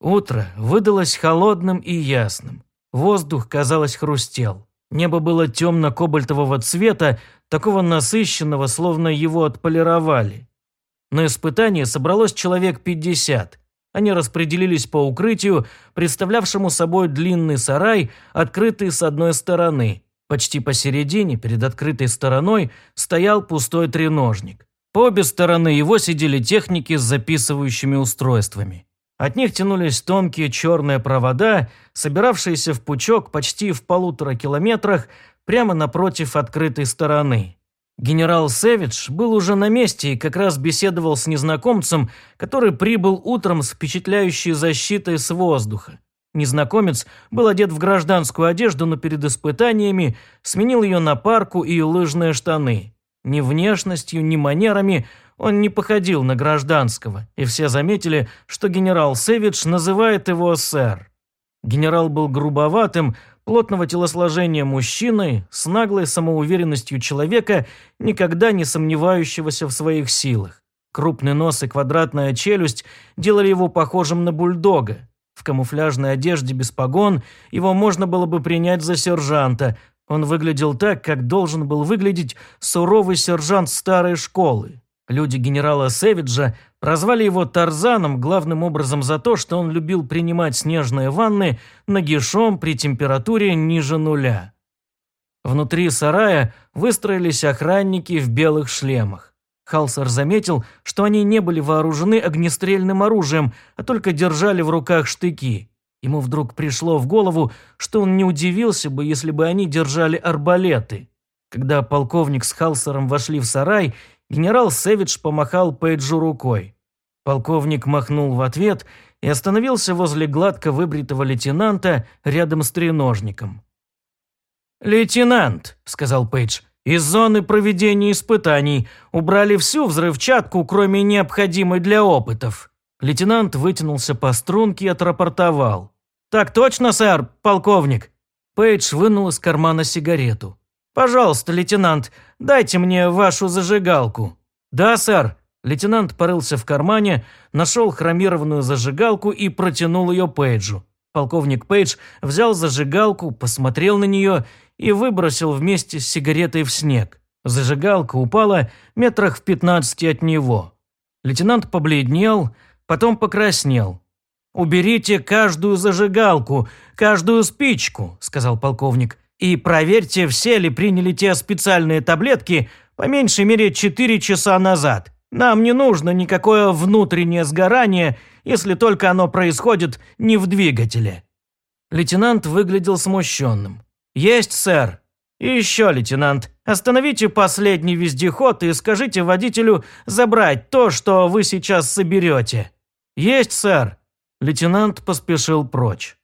Утро выдалось холодным и ясным. Воздух, казалось, хрустел. Небо было темно-кобальтового цвета, такого насыщенного, словно его отполировали. На испытание собралось человек пятьдесят. Они распределились по укрытию, представлявшему собой длинный сарай, открытый с одной стороны. Почти посередине, перед открытой стороной, стоял пустой треножник. По обе стороны его сидели техники с записывающими устройствами. От них тянулись тонкие черные провода, собиравшиеся в пучок почти в полутора километрах прямо напротив открытой стороны. Генерал Сэвидж был уже на месте и как раз беседовал с незнакомцем, который прибыл утром с впечатляющей защитой с воздуха. Незнакомец был одет в гражданскую одежду, но перед испытаниями сменил ее на парку и лыжные штаны. Ни внешностью, ни манерами он не походил на гражданского, и все заметили, что генерал Сэвидж называет его «сэр». Генерал был грубоватым, плотного телосложения мужчины с наглой самоуверенностью человека, никогда не сомневающегося в своих силах. Крупный нос и квадратная челюсть делали его похожим на бульдога. В камуфляжной одежде без погон его можно было бы принять за сержанта. Он выглядел так, как должен был выглядеть суровый сержант старой школы. Люди генерала Сэвиджа прозвали его Тарзаном главным образом за то, что он любил принимать снежные ванны нагишом при температуре ниже нуля. Внутри сарая выстроились охранники в белых шлемах. Халсер заметил, что они не были вооружены огнестрельным оружием, а только держали в руках штыки. Ему вдруг пришло в голову, что он не удивился бы, если бы они держали арбалеты. Когда полковник с Халсером вошли в сарай, Генерал Сэвидж помахал Пейджу рукой. Полковник махнул в ответ и остановился возле гладко выбритого лейтенанта рядом с треножником. «Лейтенант», – сказал Пейдж, – «из зоны проведения испытаний убрали всю взрывчатку, кроме необходимой для опытов». Лейтенант вытянулся по струнке и отрапортовал. «Так точно, сэр, полковник». Пейдж вынул из кармана сигарету. «Пожалуйста, лейтенант, дайте мне вашу зажигалку». «Да, сэр». Лейтенант порылся в кармане, нашел хромированную зажигалку и протянул ее Пейджу. Полковник Пейдж взял зажигалку, посмотрел на нее и выбросил вместе с сигаретой в снег. Зажигалка упала метрах в пятнадцати от него. Лейтенант побледнел, потом покраснел. «Уберите каждую зажигалку, каждую спичку», – сказал полковник, «и проверьте, все ли приняли те специальные таблетки по меньшей мере четыре часа назад. Нам не нужно никакое внутреннее сгорание, если только оно происходит не в двигателе». Лейтенант выглядел смущенным. «Есть, сэр. И еще, лейтенант, остановите последний вездеход и скажите водителю забрать то, что вы сейчас соберете». «Есть, сэр». Лейтенант поспешил прочь.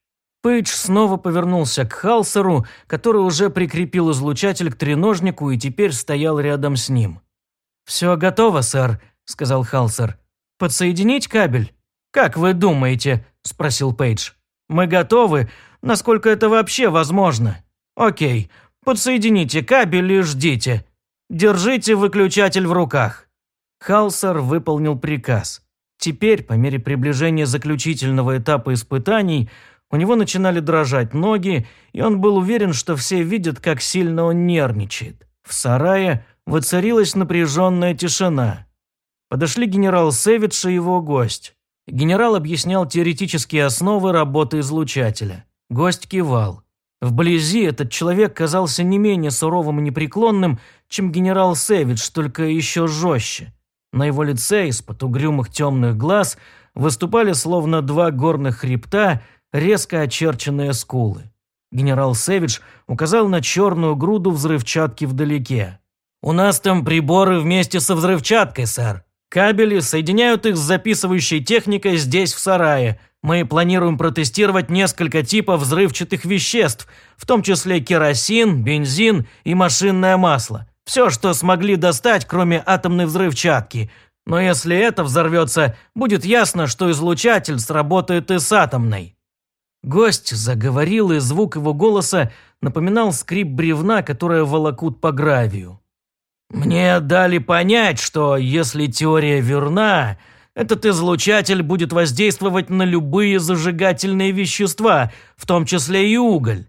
Пейдж снова повернулся к Халсеру, который уже прикрепил излучатель к треножнику и теперь стоял рядом с ним. «Все готово, сэр», – сказал Халсер. «Подсоединить кабель?» «Как вы думаете?» – спросил Пейдж. «Мы готовы, насколько это вообще возможно. Окей, подсоедините кабель и ждите. Держите выключатель в руках». Халсер выполнил приказ. Теперь, по мере приближения заключительного этапа испытаний, у него начинали дрожать ноги, и он был уверен, что все видят, как сильно он нервничает. В сарае воцарилась напряженная тишина. Подошли генерал Севидж и его гость. Генерал объяснял теоретические основы работы излучателя. Гость кивал. Вблизи этот человек казался не менее суровым и непреклонным, чем генерал Севидж, только еще жестче. На его лице из-под угрюмых темных глаз выступали словно два горных хребта, резко очерченные скулы. Генерал Севидж указал на черную груду взрывчатки вдалеке. «У нас там приборы вместе со взрывчаткой, сэр. Кабели соединяют их с записывающей техникой здесь, в сарае. Мы планируем протестировать несколько типов взрывчатых веществ, в том числе керосин, бензин и машинное масло. Все, что смогли достать, кроме атомной взрывчатки. Но если это взорвется, будет ясно, что излучатель сработает и с атомной». Гость заговорил, и звук его голоса напоминал скрип бревна, которое волокут по гравию. Мне дали понять, что если теория верна, этот излучатель будет воздействовать на любые зажигательные вещества, в том числе и уголь.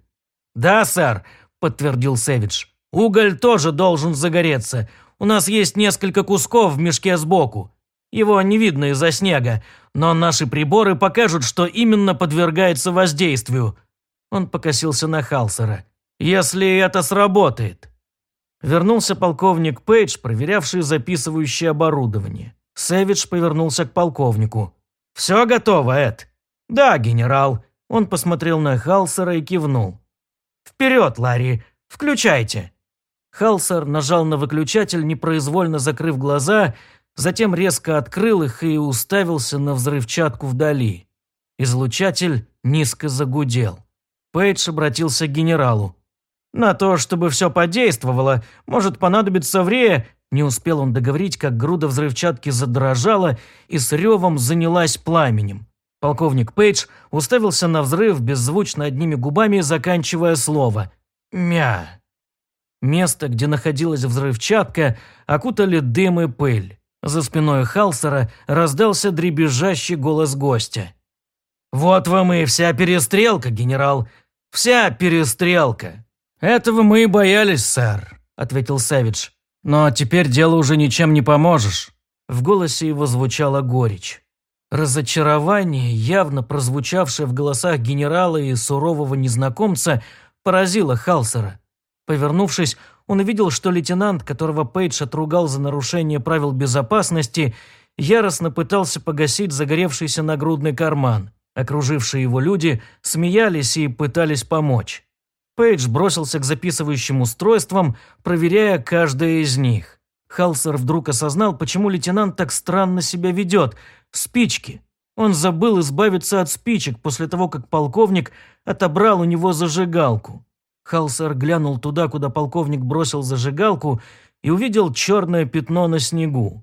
Да, сэр, подтвердил Сэвидж. Уголь тоже должен загореться. У нас есть несколько кусков в мешке сбоку. Его не видно из-за снега, но наши приборы покажут, что именно подвергается воздействию. Он покосился на Халсера. Если это сработает. Вернулся полковник Пейдж, проверявший записывающее оборудование. Сэвидж повернулся к полковнику. «Все готово, Эд?» «Да, генерал». Он посмотрел на Халсера и кивнул. «Вперед, Ларри! Включайте!» Халсер нажал на выключатель, непроизвольно закрыв глаза, затем резко открыл их и уставился на взрывчатку вдали. Излучатель низко загудел. Пейдж обратился к генералу. На то, чтобы все подействовало, может понадобиться время...» Не успел он договорить, как груда взрывчатки задрожала и с ревом занялась пламенем. Полковник Пейдж уставился на взрыв, беззвучно одними губами заканчивая слово «мя». Место, где находилась взрывчатка, окутали дым и пыль. За спиной Халсера раздался дребезжащий голос гостя. «Вот вам и вся перестрелка, генерал. Вся перестрелка. «Этого мы и боялись, сэр», – ответил Савидж. «Но теперь дело уже ничем не поможешь». В голосе его звучала горечь. Разочарование, явно прозвучавшее в голосах генерала и сурового незнакомца, поразило Халсера. Повернувшись, он увидел, что лейтенант, которого Пейдж отругал за нарушение правил безопасности, яростно пытался погасить загоревшийся нагрудный карман. Окружившие его люди смеялись и пытались помочь. Пейдж бросился к записывающим устройствам, проверяя каждое из них. Халсер вдруг осознал, почему лейтенант так странно себя ведет. Спички. Он забыл избавиться от спичек после того, как полковник отобрал у него зажигалку. Халсер глянул туда, куда полковник бросил зажигалку, и увидел черное пятно на снегу.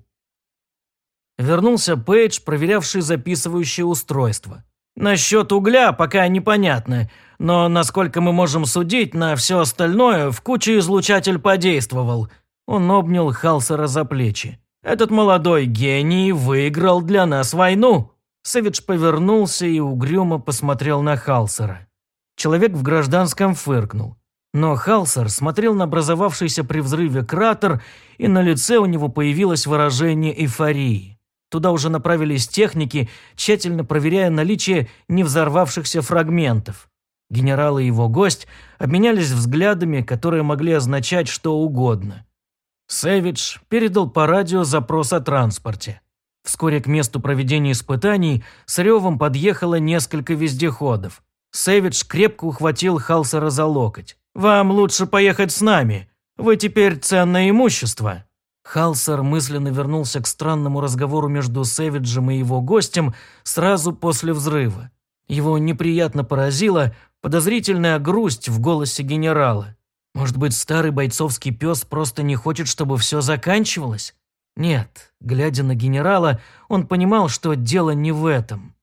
Вернулся Пейдж, проверявший записывающее устройство. «Насчет угля пока непонятно, но, насколько мы можем судить, на все остальное в куче излучатель подействовал». Он обнял Халсера за плечи. «Этот молодой гений выиграл для нас войну». Сэвидж повернулся и угрюмо посмотрел на Халсера. Человек в гражданском фыркнул. Но Халсер смотрел на образовавшийся при взрыве кратер, и на лице у него появилось выражение эйфории. Туда уже направились техники, тщательно проверяя наличие невзорвавшихся фрагментов. Генерал и его гость обменялись взглядами, которые могли означать что угодно. Сэвидж передал по радио запрос о транспорте. Вскоре к месту проведения испытаний с ревом подъехало несколько вездеходов. Сэвидж крепко ухватил Халсера за локоть. «Вам лучше поехать с нами. Вы теперь ценное имущество». Халсер мысленно вернулся к странному разговору между Сэвиджем и его гостем сразу после взрыва. Его неприятно поразила подозрительная грусть в голосе генерала. Может быть, старый бойцовский пес просто не хочет, чтобы все заканчивалось? Нет, глядя на генерала, он понимал, что дело не в этом.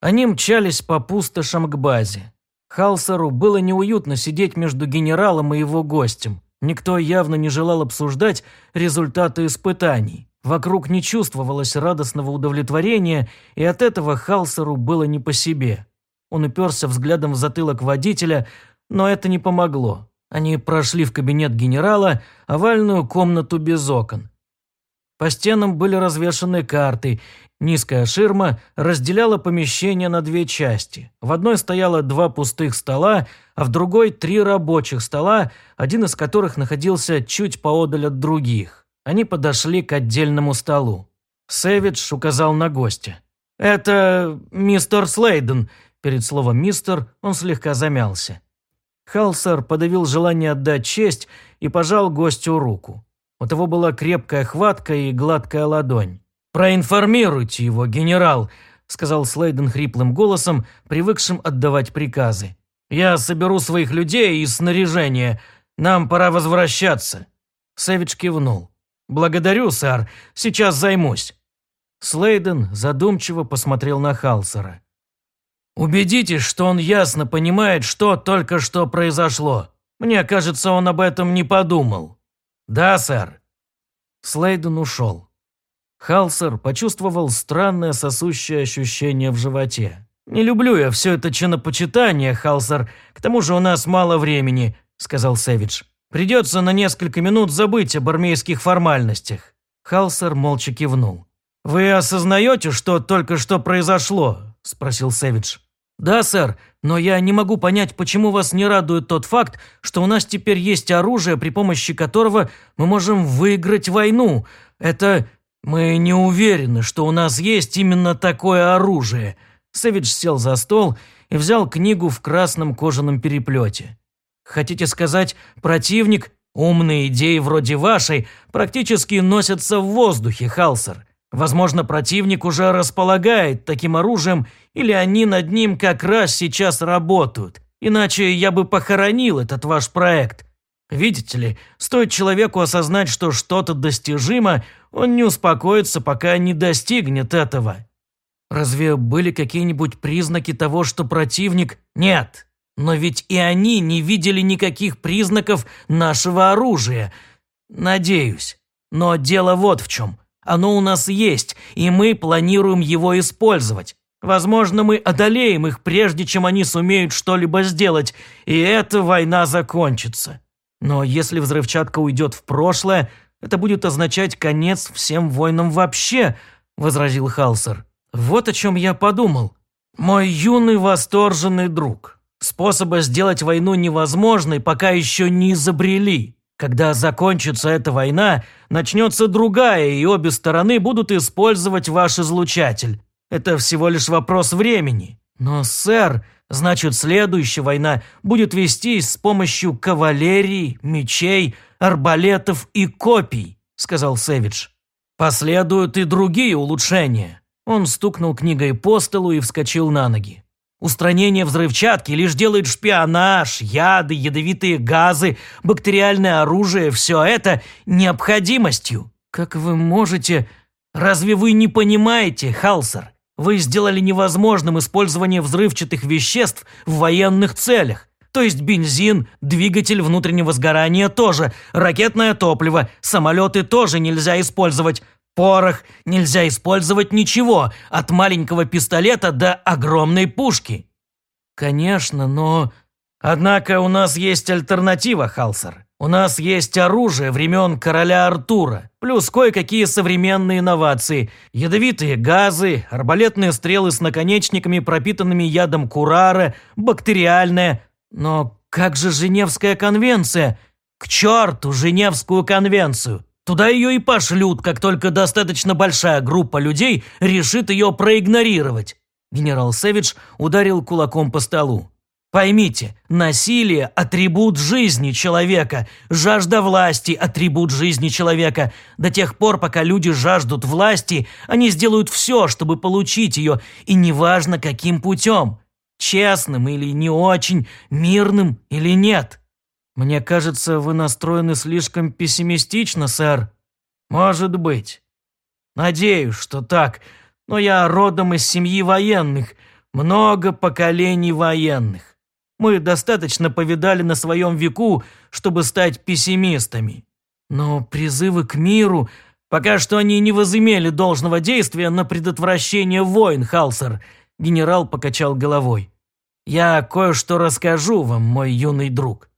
Они мчались по пустошам к базе. Халсеру было неуютно сидеть между генералом и его гостем. Никто явно не желал обсуждать результаты испытаний. Вокруг не чувствовалось радостного удовлетворения, и от этого Халсеру было не по себе. Он уперся взглядом в затылок водителя, но это не помогло. Они прошли в кабинет генерала, овальную комнату без окон. По стенам были развешаны карты, Низкая ширма разделяла помещение на две части. В одной стояло два пустых стола, а в другой три рабочих стола, один из которых находился чуть поодаль от других. Они подошли к отдельному столу. Сэвидж указал на гостя. «Это мистер Слейден». Перед словом «мистер» он слегка замялся. Халсер подавил желание отдать честь и пожал гостю руку. У того была крепкая хватка и гладкая ладонь. «Проинформируйте его, генерал», – сказал Слейден хриплым голосом, привыкшим отдавать приказы. «Я соберу своих людей и снаряжение. Нам пора возвращаться». Сэвидж кивнул. «Благодарю, сэр. Сейчас займусь». Слейден задумчиво посмотрел на Халсера. «Убедитесь, что он ясно понимает, что только что произошло. Мне кажется, он об этом не подумал». «Да, сэр». Слейден ушел. Халсер почувствовал странное сосущее ощущение в животе. «Не люблю я все это чинопочитание, Халсер. К тому же у нас мало времени», – сказал Сэвидж. «Придется на несколько минут забыть об армейских формальностях». Халсер молча кивнул. «Вы осознаете, что только что произошло?» – спросил Сэвидж. «Да, сэр, но я не могу понять, почему вас не радует тот факт, что у нас теперь есть оружие, при помощи которого мы можем выиграть войну. Это «Мы не уверены, что у нас есть именно такое оружие». Сэвидж сел за стол и взял книгу в красном кожаном переплете. «Хотите сказать, противник, умные идеи вроде вашей, практически носятся в воздухе, Халсер? Возможно, противник уже располагает таким оружием, или они над ним как раз сейчас работают. Иначе я бы похоронил этот ваш проект. Видите ли, стоит человеку осознать, что что-то достижимо, он не успокоится, пока не достигнет этого. Разве были какие-нибудь признаки того, что противник... Нет, но ведь и они не видели никаких признаков нашего оружия. Надеюсь. Но дело вот в чем. Оно у нас есть, и мы планируем его использовать. Возможно, мы одолеем их, прежде чем они сумеют что-либо сделать, и эта война закончится. Но если взрывчатка уйдет в прошлое, это будет означать конец всем войнам вообще», – возразил Халсер. «Вот о чем я подумал. Мой юный восторженный друг. Способа сделать войну невозможной пока еще не изобрели. Когда закончится эта война, начнется другая, и обе стороны будут использовать ваш излучатель. Это всего лишь вопрос времени. Но, сэр, Значит, следующая война будет вестись с помощью кавалерии, мечей, арбалетов и копий», – сказал Сэвидж. «Последуют и другие улучшения». Он стукнул книгой по столу и вскочил на ноги. Устранение взрывчатки лишь делает шпионаж, яды, ядовитые газы, бактериальное оружие – все это необходимостью. Как вы можете... Разве вы не понимаете, Халсер? Вы сделали невозможным использование взрывчатых веществ в военных целях. То есть бензин, двигатель внутреннего сгорания тоже, ракетное топливо, самолеты тоже нельзя использовать, порох, нельзя использовать ничего, от маленького пистолета до огромной пушки. Конечно, но... Однако у нас есть альтернатива, Халсер. У нас есть оружие времен короля Артура, плюс кое-какие современные инновации, ядовитые газы, арбалетные стрелы с наконечниками, пропитанными ядом курара, бактериальное, но как же Женевская конвенция? К черту Женевскую конвенцию! Туда ее и пошлют, как только достаточно большая группа людей решит ее проигнорировать. Генерал Сэвидж ударил кулаком по столу. Поймите, насилие – атрибут жизни человека, жажда власти – атрибут жизни человека. До тех пор, пока люди жаждут власти, они сделают все, чтобы получить ее, и неважно, каким путем честным или не очень, мирным или нет. Мне кажется, вы настроены слишком пессимистично, сэр. Может быть. Надеюсь, что так, но я родом из семьи военных, много поколений военных. Мы достаточно повидали на своем веку, чтобы стать пессимистами. Но призывы к миру, пока что они не возымели должного действия на предотвращение войн, Халсер – Генерал покачал головой. «Я кое-что расскажу вам, мой юный друг.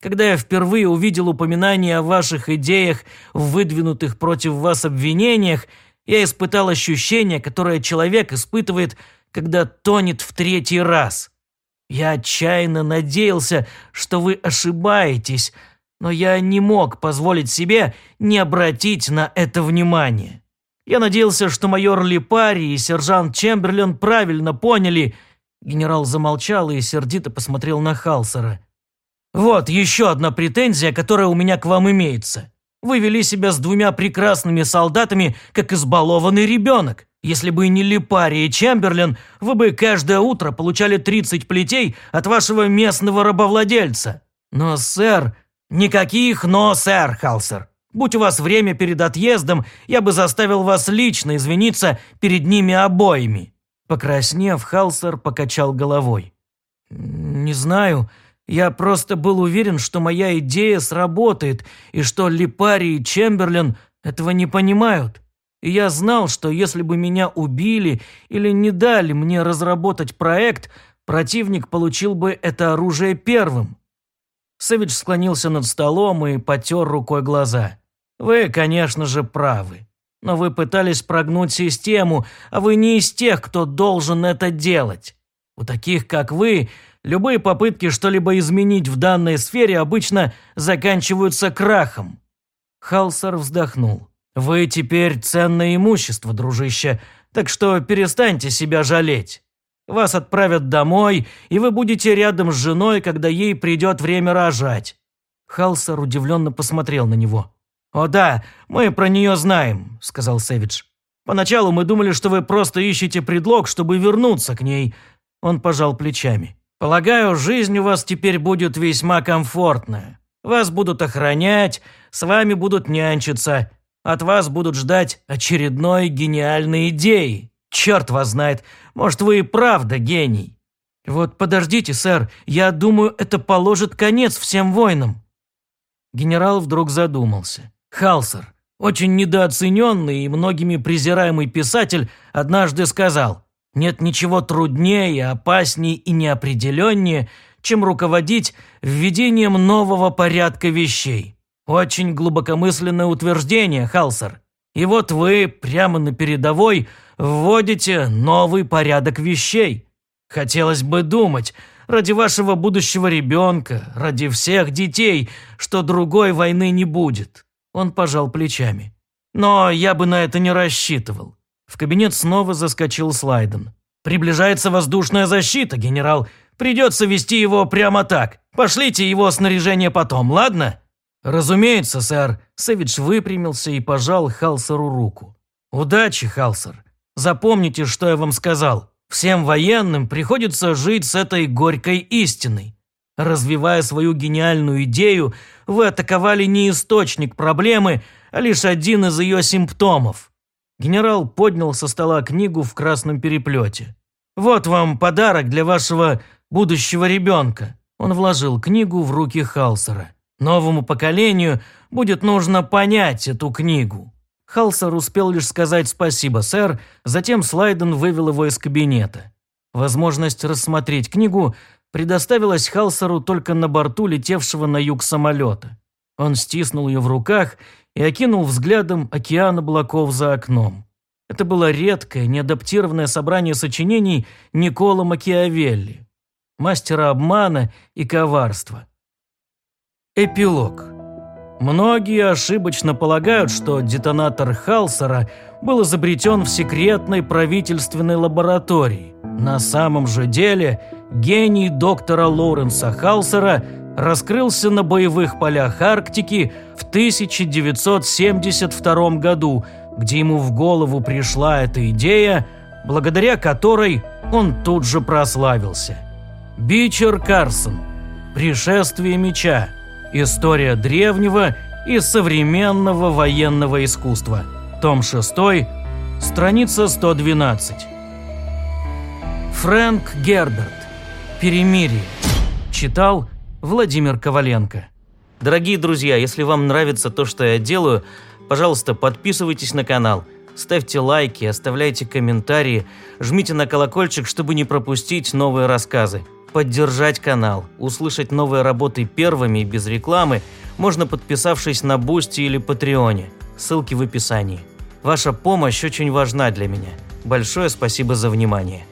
Когда я впервые увидел упоминание о ваших идеях, в выдвинутых против вас обвинениях, я испытал ощущение, которое человек испытывает, когда тонет в третий раз. Я отчаянно надеялся, что вы ошибаетесь, но я не мог позволить себе не обратить на это внимание. Я надеялся, что майор Липари и сержант Чемберлен правильно поняли. Генерал замолчал и сердито посмотрел на Халсера. «Вот еще одна претензия, которая у меня к вам имеется. Вы вели себя с двумя прекрасными солдатами, как избалованный ребенок. Если бы не Липари и Чемберлен, вы бы каждое утро получали 30 плетей от вашего местного рабовладельца. Но, сэр, никаких «но», сэр, Халсер. Будь у вас время перед отъездом, я бы заставил вас лично извиниться перед ними обоими». Покраснев, Халсер покачал головой. «Не знаю. Я просто был уверен, что моя идея сработает, и что Липари и Чемберлен этого не понимают. И я знал, что если бы меня убили или не дали мне разработать проект, противник получил бы это оружие первым». Сэвидж склонился над столом и потер рукой глаза. Вы, конечно же, правы. Но вы пытались прогнуть систему, а вы не из тех, кто должен это делать. У таких, как вы, любые попытки что-либо изменить в данной сфере обычно заканчиваются крахом. Халсер вздохнул. «Вы теперь ценное имущество, дружище, так что перестаньте себя жалеть. Вас отправят домой, и вы будете рядом с женой, когда ей придет время рожать». Халсер удивленно посмотрел на него. «О да, мы про нее знаем», – сказал Сэвидж. «Поначалу мы думали, что вы просто ищете предлог, чтобы вернуться к ней». Он пожал плечами. «Полагаю, жизнь у вас теперь будет весьма комфортная. Вас будут охранять, с вами будут нянчиться, от вас будут ждать очередной гениальной идеи. Черт вас знает, может, вы и правда гений». «Вот подождите, сэр, я думаю, это положит конец всем войнам». Генерал вдруг задумался. Халсер, очень недооцененный и многими презираемый писатель, однажды сказал, «Нет ничего труднее, опаснее и неопределеннее, чем руководить введением нового порядка вещей». Очень глубокомысленное утверждение, Халсер. И вот вы прямо на передовой вводите новый порядок вещей. Хотелось бы думать, ради вашего будущего ребенка, ради всех детей, что другой войны не будет. Он пожал плечами. «Но я бы на это не рассчитывал». В кабинет снова заскочил Слайден. «Приближается воздушная защита, генерал. Придется вести его прямо так. Пошлите его снаряжение потом, ладно?» «Разумеется, сэр». Сэвидж выпрямился и пожал Халсеру руку. «Удачи, Халсер. Запомните, что я вам сказал. Всем военным приходится жить с этой горькой истиной. Развивая свою гениальную идею, вы атаковали не источник проблемы, а лишь один из ее симптомов. Генерал поднял со стола книгу в красном переплете. «Вот вам подарок для вашего будущего ребенка». Он вложил книгу в руки Халсера. «Новому поколению будет нужно понять эту книгу». Халсер успел лишь сказать «спасибо, сэр», затем Слайден вывел его из кабинета. Возможность рассмотреть книгу предоставилась Халсеру только на борту летевшего на юг самолета. Он стиснул ее в руках и окинул взглядом океан облаков за окном. Это было редкое, неадаптированное собрание сочинений Никола Макиавелли, мастера обмана и коварства. Эпилог. Многие ошибочно полагают, что детонатор Халсера был изобретен в секретной правительственной лаборатории. На самом же деле гений доктора Лоуренса Халсера раскрылся на боевых полях Арктики в 1972 году, где ему в голову пришла эта идея, благодаря которой он тут же прославился. Бичер Карсон. Пришествие меча. История древнего и современного военного искусства. Том 6, страница 112. Фрэнк Герберт. Перемирие. Читал Владимир Коваленко. Дорогие друзья, если вам нравится то, что я делаю, пожалуйста, подписывайтесь на канал, ставьте лайки, оставляйте комментарии, жмите на колокольчик, чтобы не пропустить новые рассказы. Поддержать канал, услышать новые работы первыми и без рекламы можно подписавшись на Boosty или Patreon е. Ссылки в описании. Ваша помощь очень важна для меня. Большое спасибо за внимание.